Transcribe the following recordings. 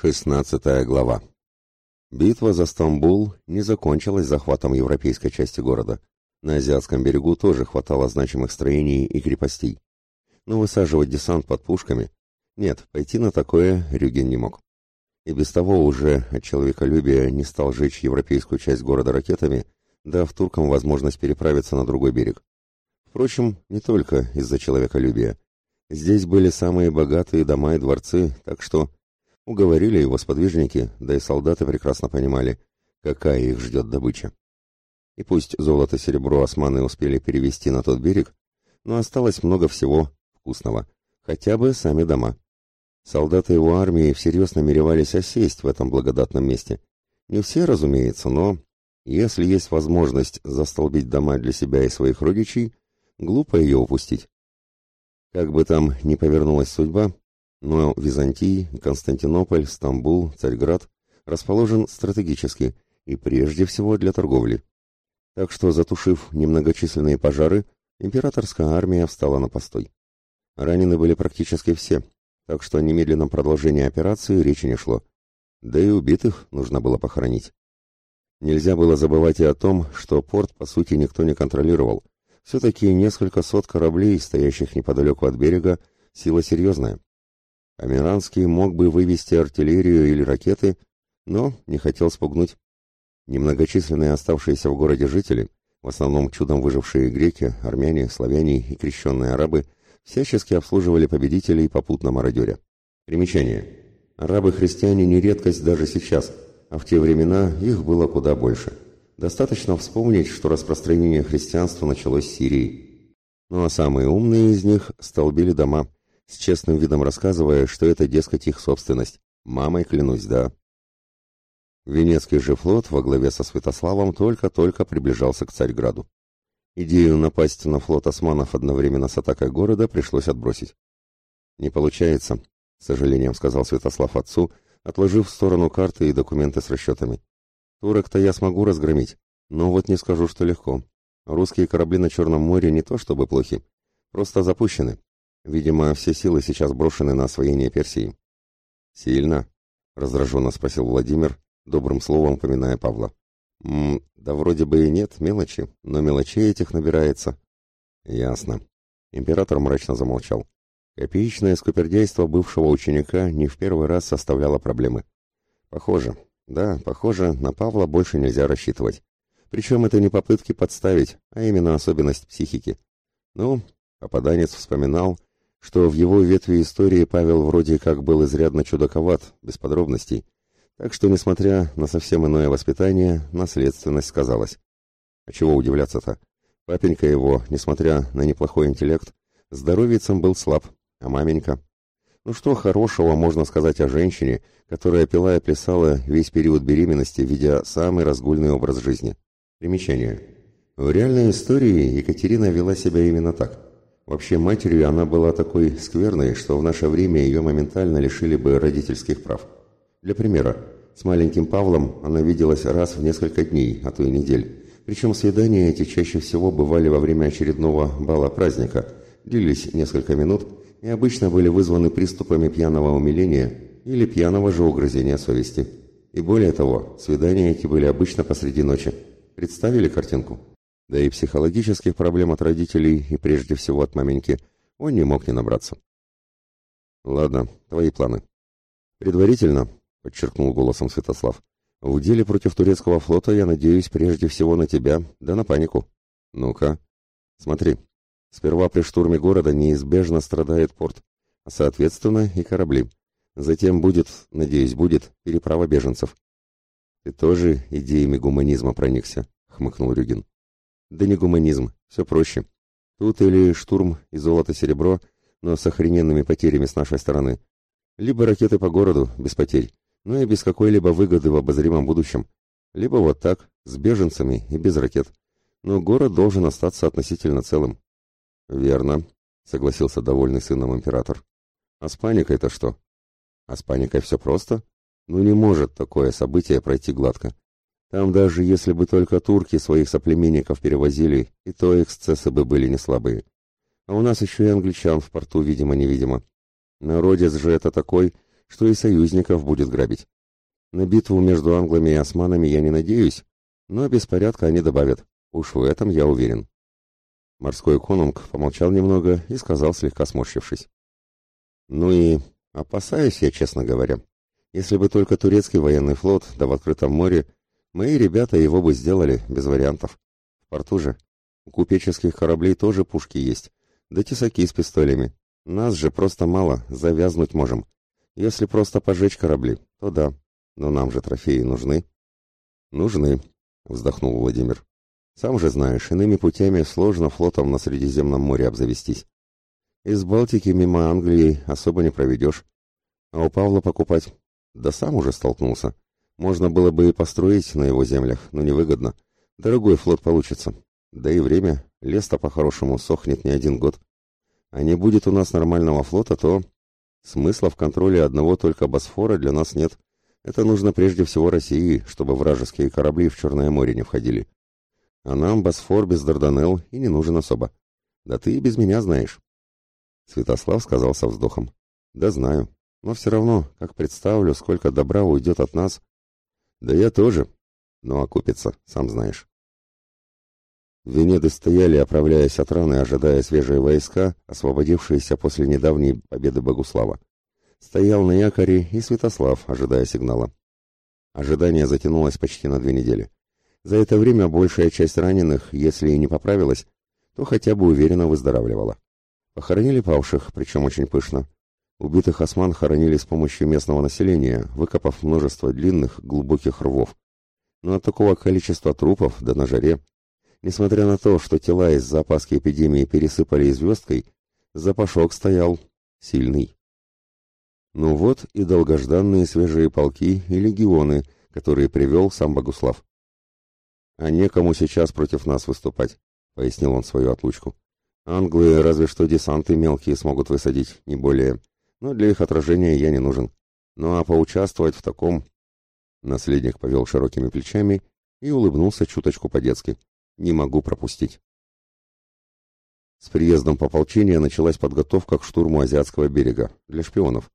Шестнадцатая глава. Битва за Стамбул не закончилась захватом европейской части города. На азиатском берегу тоже хватало значимых строений и крепостей. Но высаживать десант под пушками... Нет, пойти на такое Рюген не мог. И без того уже от человеколюбия не стал жечь европейскую часть города ракетами, дав туркам возможность переправиться на другой берег. Впрочем, не только из-за человеколюбия. Здесь были самые богатые дома и дворцы, так что Уговорили его сподвижники, да и солдаты прекрасно понимали, какая их ждет добыча. И пусть золото-серебро османы успели перевести на тот берег, но осталось много всего вкусного, хотя бы сами дома. Солдаты его армии всерьез намеревались осесть в этом благодатном месте. Не все, разумеется, но если есть возможность застолбить дома для себя и своих родичей, глупо ее упустить. Как бы там ни повернулась судьба, но Византий, Константинополь, Стамбул, Царьград расположен стратегически и прежде всего для торговли. Так что, затушив немногочисленные пожары, императорская армия встала на постой. Ранены были практически все, так что о немедленном продолжении операции речи не шло. Да и убитых нужно было похоронить. Нельзя было забывать и о том, что порт, по сути, никто не контролировал. Все-таки несколько сот кораблей, стоящих неподалеку от берега, сила серьезная. Амиранский мог бы вывести артиллерию или ракеты, но не хотел спугнуть. Немногочисленные оставшиеся в городе жители, в основном чудом выжившие греки, армяне, славяне и крещенные арабы, всячески обслуживали победителей попутно мародеря. Примечание. Арабы-христиане не редкость даже сейчас, а в те времена их было куда больше. Достаточно вспомнить, что распространение христианства началось в Сирии. Ну а самые умные из них столбили дома – с честным видом рассказывая, что это, дескать, их собственность. Мамой клянусь, да. Венецкий же флот во главе со Святославом только-только приближался к Царьграду. Идею напасть на флот османов одновременно с атакой города пришлось отбросить. «Не получается», — с сожалением сказал Святослав отцу, отложив в сторону карты и документы с расчетами. «Турок-то я смогу разгромить, но вот не скажу, что легко. Русские корабли на Черном море не то чтобы плохи, просто запущены, Видимо, все силы сейчас брошены на освоение Персии. Сильно? раздраженно спросил Владимир, добрым словом поминая Павла. М да вроде бы и нет, мелочи, но мелочей этих набирается. Ясно. Император мрачно замолчал. Копеечное скупердейство бывшего ученика не в первый раз составляло проблемы. Похоже, да, похоже, на Павла больше нельзя рассчитывать. Причем это не попытки подставить, а именно особенность психики. Ну, попаданец вспоминал, что в его ветви истории Павел вроде как был изрядно чудаковат, без подробностей, так что, несмотря на совсем иное воспитание, наследственность сказалась. А чего удивляться-то? Папенька его, несмотря на неплохой интеллект, здоровьицем был слаб, а маменька... Ну что хорошего можно сказать о женщине, которая пила и плясала весь период беременности, ведя самый разгульный образ жизни? Примечание. В реальной истории Екатерина вела себя именно так – Вообще матерью она была такой скверной, что в наше время ее моментально лишили бы родительских прав. Для примера, с маленьким Павлом она виделась раз в несколько дней, а то и недель. Причем свидания эти чаще всего бывали во время очередного бала-праздника, длились несколько минут и обычно были вызваны приступами пьяного умиления или пьяного же угрызения совести. И более того, свидания эти были обычно посреди ночи. Представили картинку? Да и психологических проблем от родителей и прежде всего от маменьки он не мог не набраться. Ладно, твои планы. Предварительно, подчеркнул голосом Святослав, в деле против турецкого флота я надеюсь прежде всего на тебя, да на панику. Ну-ка, смотри. Сперва при штурме города неизбежно страдает порт, а соответственно и корабли. Затем будет, надеюсь, будет переправа беженцев. Ты тоже идеями гуманизма проникся, хмыкнул Рюгин. Да не гуманизм, все проще. Тут или штурм и золото-серебро, но с охрененными потерями с нашей стороны. Либо ракеты по городу, без потерь, но и без какой-либо выгоды в обозримом будущем. Либо вот так, с беженцами и без ракет. Но город должен остаться относительно целым. Верно, согласился довольный сыном император. А с паникой-то что? А с паникой все просто? Ну не может такое событие пройти гладко. Там даже если бы только турки своих соплеменников перевозили, и то эксцессы бы были не слабые. А у нас еще и англичан в порту, видимо-невидимо. Народец же это такой, что и союзников будет грабить. На битву между англами и османами я не надеюсь, но беспорядка они добавят. Уж в этом я уверен. Морской конунг помолчал немного и сказал, слегка сморщившись. Ну и опасаюсь я, честно говоря. Если бы только турецкий военный флот, да в открытом море, мои ребята его бы сделали, без вариантов. В порту же. У купеческих кораблей тоже пушки есть, да тесаки с пистолями. Нас же просто мало, завязнуть можем. Если просто пожечь корабли, то да, но нам же трофеи нужны. Нужны, вздохнул Владимир. Сам же знаешь, иными путями сложно флотом на Средиземном море обзавестись. Из Балтики мимо Англии особо не проведешь. А у Павла покупать? Да сам уже столкнулся. Можно было бы и построить на его землях, но невыгодно. Дорогой флот получится. Да и время, лес-то по-хорошему сохнет не один год. А не будет у нас нормального флота, то... Смысла в контроле одного только Босфора для нас нет. Это нужно прежде всего России, чтобы вражеские корабли в Черное море не входили. А нам Босфор без Дарданелл и не нужен особо. Да ты и без меня знаешь. Святослав сказал со вздохом. Да знаю. Но все равно, как представлю, сколько добра уйдет от нас. Да я тоже. Но окупится, сам знаешь. Венеды стояли, оправляясь от раны, ожидая свежие войска, освободившиеся после недавней победы Богуслава. Стоял на якоре и Святослав, ожидая сигнала. Ожидание затянулось почти на две недели. За это время большая часть раненых, если и не поправилась, то хотя бы уверенно выздоравливала. Похоронили павших, причем очень пышно. Убитых осман хоронили с помощью местного населения, выкопав множество длинных, глубоких рвов. Но от такого количества трупов, да на жаре, несмотря на то, что тела из-за опаски эпидемии пересыпали звездкой, запашок стоял сильный. Ну вот и долгожданные свежие полки и легионы, которые привел сам Богуслав. «А некому сейчас против нас выступать», — пояснил он свою отлучку. Англы разве что десанты мелкие смогут высадить, не более. Но для их отражения я не нужен. Ну а поучаствовать в таком... Наследник повел широкими плечами и улыбнулся чуточку по-детски. Не могу пропустить. С приездом пополчения началась подготовка к штурму Азиатского берега для шпионов.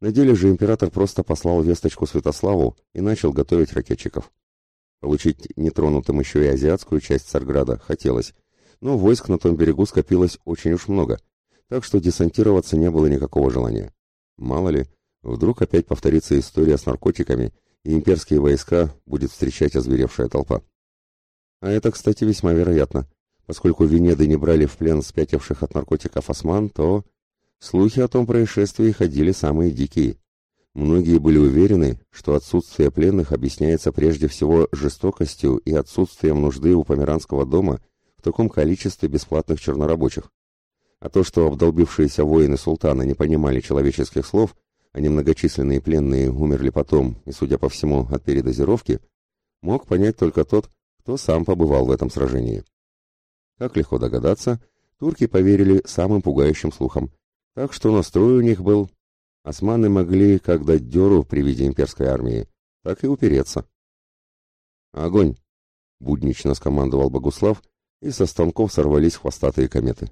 На деле же император просто послал весточку Святославу и начал готовить ракетчиков. Получить нетронутым еще и азиатскую часть Царграда хотелось, но войск на том берегу скопилось очень уж много, так что десантироваться не было никакого желания. Мало ли, вдруг опять повторится история с наркотиками, и имперские войска будет встречать озверевшая толпа. А это, кстати, весьма вероятно. Поскольку Венеды не брали в плен спятивших от наркотиков осман, то слухи о том происшествии ходили самые дикие. Многие были уверены, что отсутствие пленных объясняется прежде всего жестокостью и отсутствием нужды у померанского дома – таком количестве бесплатных чернорабочих. А то, что обдолбившиеся воины султана не понимали человеческих слов, а немногочисленные пленные умерли потом и, судя по всему, от передозировки, мог понять только тот, кто сам побывал в этом сражении. Как легко догадаться, турки поверили самым пугающим слухам, так что настрой у них был. Османы могли как дать дёру при виде имперской армии, так и упереться. «Огонь!» — буднично скомандовал Богуслав, и со станков сорвались хвостатые кометы.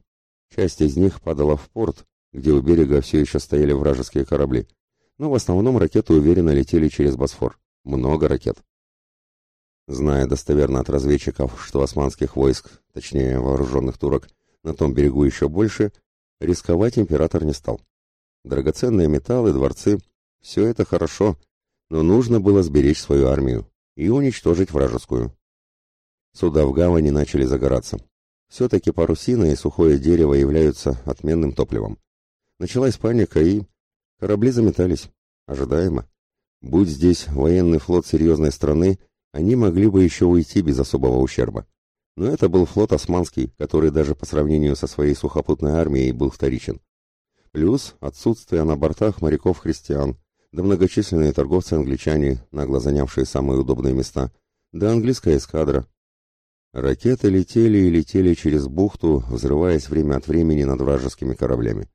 Часть из них падала в порт, где у берега все еще стояли вражеские корабли, но в основном ракеты уверенно летели через Босфор. Много ракет. Зная достоверно от разведчиков, что османских войск, точнее вооруженных турок, на том берегу еще больше, рисковать император не стал. Драгоценные металлы, дворцы — все это хорошо, но нужно было сберечь свою армию и уничтожить вражескую. Суда в гавани начали загораться. Все-таки парусина и сухое дерево являются отменным топливом. Началась паника, и корабли заметались. Ожидаемо. Будь здесь военный флот серьезной страны, они могли бы еще уйти без особого ущерба. Но это был флот османский, который даже по сравнению со своей сухопутной армией был вторичен. Плюс отсутствие на бортах моряков-христиан, да многочисленные торговцы-англичане, нагло занявшие самые удобные места, да английская эскадра, Ракеты летели и летели через бухту, взрываясь время от времени над вражескими кораблями.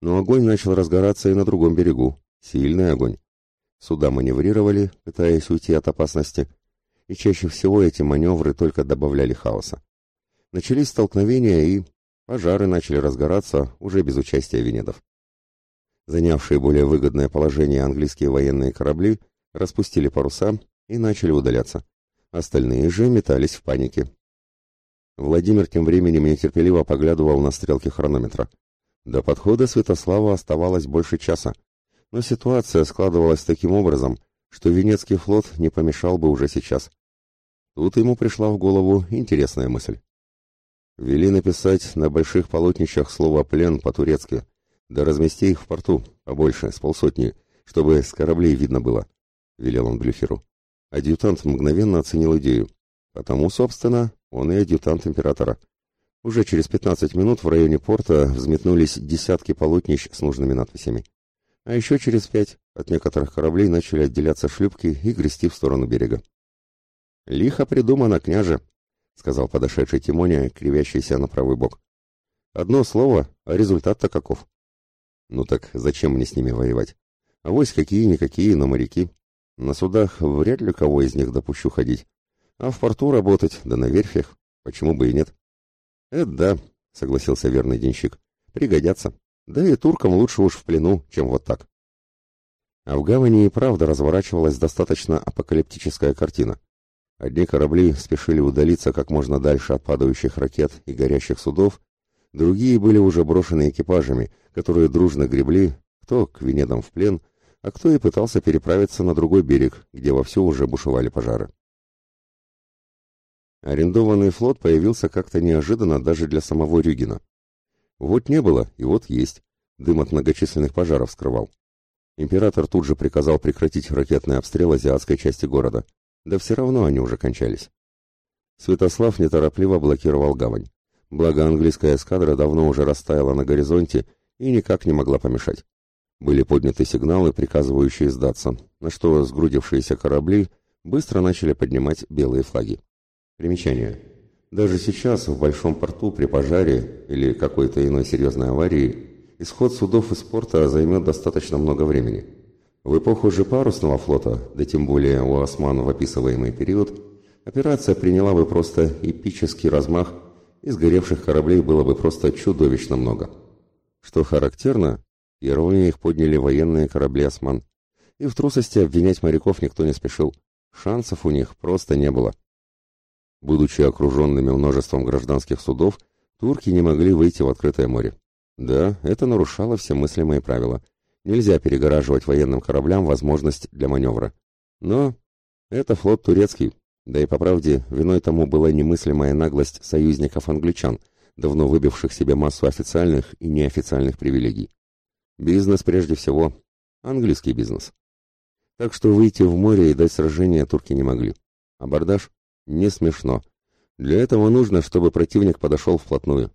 Но огонь начал разгораться и на другом берегу. Сильный огонь. Суда маневрировали, пытаясь уйти от опасности, и чаще всего эти маневры только добавляли хаоса. Начались столкновения и пожары начали разгораться уже без участия венедов. Занявшие более выгодное положение английские военные корабли распустили паруса и начали удаляться. Остальные же метались в панике. Владимир тем временем нетерпеливо поглядывал на стрелки хронометра. До подхода Святослава оставалось больше часа, но ситуация складывалась таким образом, что Венецкий флот не помешал бы уже сейчас. Тут ему пришла в голову интересная мысль. Вели написать на больших полотнищах слово «плен» по-турецки, да размести их в порту, побольше, с полсотни, чтобы с кораблей видно было, — велел он Блюхеру. Адъютант мгновенно оценил идею. Потому, собственно, он и адъютант императора. Уже через 15 минут в районе порта взметнулись десятки полотнищ с нужными надписями. А еще через пять от некоторых кораблей начали отделяться шлюпки и грести в сторону берега. «Лихо придумано, княже», — сказал подошедший Тимоня, кривящийся на правый бок. «Одно слово, а результат-то каков?» «Ну так зачем мне с ними воевать? А вось какие-никакие, но моряки. На судах вряд ли кого из них допущу ходить. А в порту работать, да на верфях, почему бы и нет? Это да, согласился верный денщик. Пригодятся. Да и туркам лучше уж в плену, чем вот так. А в гавани и правда разворачивалась достаточно апокалиптическая картина. Одни корабли спешили удалиться как можно дальше от падающих ракет и горящих судов, другие были уже брошены экипажами, которые дружно гребли, кто к Венедам в плен, а кто и пытался переправиться на другой берег, где вовсю уже бушевали пожары. Арендованный флот появился как-то неожиданно даже для самого Рюгина. Вот не было, и вот есть. Дым от многочисленных пожаров скрывал. Император тут же приказал прекратить ракетный обстрел азиатской части города. Да все равно они уже кончались. Святослав неторопливо блокировал гавань. Благо английская эскадра давно уже растаяла на горизонте и никак не могла помешать. Были подняты сигналы, приказывающие сдаться, на что сгрудившиеся корабли быстро начали поднимать белые флаги. Примечание. Даже сейчас в большом порту при пожаре или какой-то иной серьезной аварии исход судов из порта займет достаточно много времени. В эпоху же парусного флота, да тем более у осман в описываемый период, операция приняла бы просто эпический размах, и сгоревших кораблей было бы просто чудовищно много. Что характерно, первыми их подняли военные корабли осман. И в трусости обвинять моряков никто не спешил. Шансов у них просто не было. Будучи окруженными множеством гражданских судов, турки не могли выйти в открытое море. Да, это нарушало все мыслимые правила. Нельзя перегораживать военным кораблям возможность для маневра. Но это флот турецкий, да и по правде виной тому была немыслимая наглость союзников-англичан, давно выбивших себе массу официальных и неофициальных привилегий. Бизнес прежде всего, английский бизнес. Так что выйти в море и дать сражение турки не могли. Абордаж не смешно. Для этого нужно, чтобы противник подошел вплотную.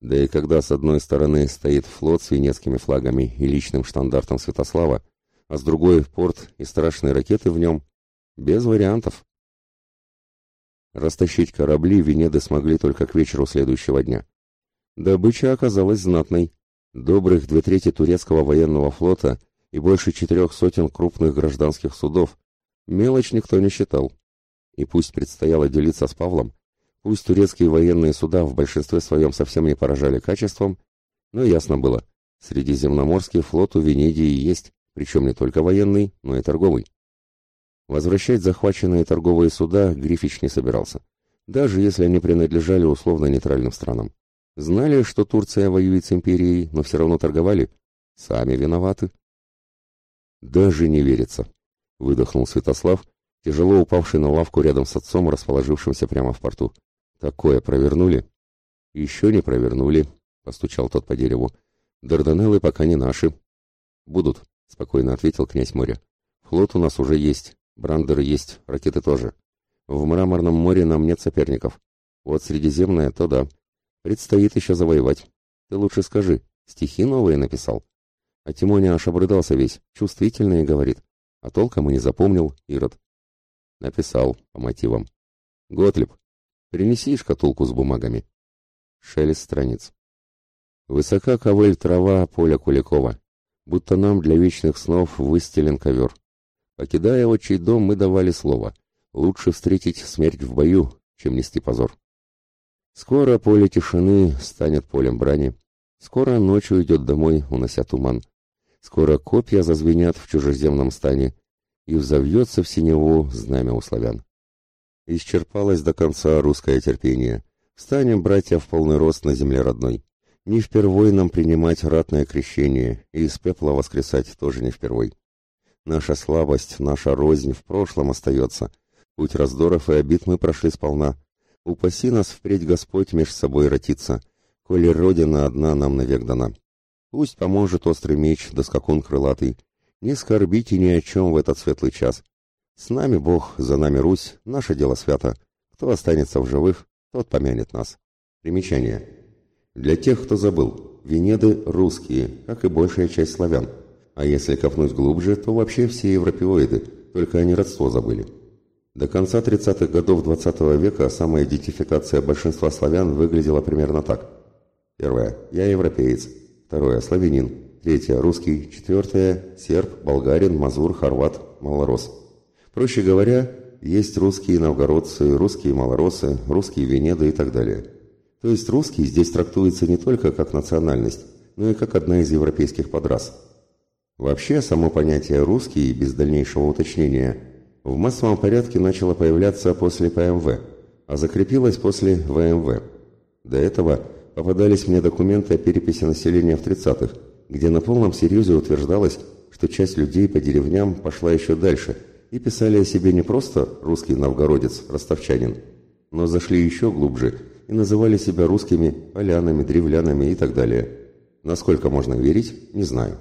Да и когда с одной стороны стоит флот с венецкими флагами и личным штандартом Святослава, а с другой порт и страшные ракеты в нем, без вариантов. Растащить корабли Венеды смогли только к вечеру следующего дня. Добыча оказалась знатной. Добрых две трети турецкого военного флота и больше четырех сотен крупных гражданских судов. Мелочь никто не считал. И пусть предстояло делиться с Павлом, пусть турецкие военные суда в большинстве своем совсем не поражали качеством, но ясно было, Средиземноморский флот у Венедии есть, причем не только военный, но и торговый. Возвращать захваченные торговые суда Грифич не собирался, даже если они принадлежали условно-нейтральным странам. Знали, что Турция воюет с империей, но все равно торговали. Сами виноваты. Даже не верится, выдохнул Святослав, тяжело упавший на лавку рядом с отцом, расположившимся прямо в порту. «Такое провернули?» «Еще не провернули», — постучал тот по дереву. «Дарданеллы пока не наши». «Будут», — спокойно ответил князь моря. «Флот у нас уже есть, брандеры есть, ракеты тоже. В Мраморном море нам нет соперников. Вот Средиземное, то да. Предстоит еще завоевать. Ты лучше скажи, стихи новые написал?» А Тимоня аж обрыдался весь, чувствительный, говорит. А толком и не запомнил Ирод. Написал по мотивам. Готлиб, принеси шкатулку с бумагами. Шелест страниц. Высока ковыль трава поля Куликова, будто нам для вечных снов выстелен ковер. Покидая отчий дом, мы давали слово. Лучше встретить смерть в бою, чем нести позор. Скоро поле тишины станет полем брани. Скоро ночью идет домой, унося туман. Скоро копья зазвенят в чужеземном стане, и взовьется в синеву знамя у славян. Исчерпалось до конца русское терпение. Встанем, братья, в полный рост на земле родной. Не впервой нам принимать ратное крещение, и из пепла воскресать тоже не впервой. Наша слабость, наша рознь в прошлом остается. Путь раздоров и обид мы прошли сполна. Упаси нас впредь Господь меж собой ротиться, коли Родина одна нам навек дана. Пусть поможет острый меч, да скакун крылатый. Не скорбите ни о чем в этот светлый час. С нами Бог, за нами Русь, наше дело свято. Кто останется в живых, тот помянет нас. Примечание. Для тех, кто забыл, Венеды русские, как и большая часть славян. А если копнуть глубже, то вообще все европеоиды, только они родство забыли. До конца 30-х годов XX -го века самоидентификация большинства славян выглядела примерно так. Первое. Я европеец. Второе. Славянин. Третье. Русский. Четвертое. Серб, болгарин, мазур, хорват, малорос. Проще говоря, есть русские новгородцы, русские малоросы, русские венеды и так далее. То есть русский здесь трактуется не только как национальность, но и как одна из европейских подрас. Вообще, само понятие «русский» без дальнейшего уточнения в массовом порядке начало появляться после ПМВ, а закрепилось после ВМВ. До этого попадались мне документы о переписи населения в 30-х, где на полном серьезе утверждалось, что часть людей по деревням пошла еще дальше и писали о себе не просто «русский новгородец, ростовчанин», но зашли еще глубже и называли себя русскими полянами, древлянами и так далее. Насколько можно верить, не знаю.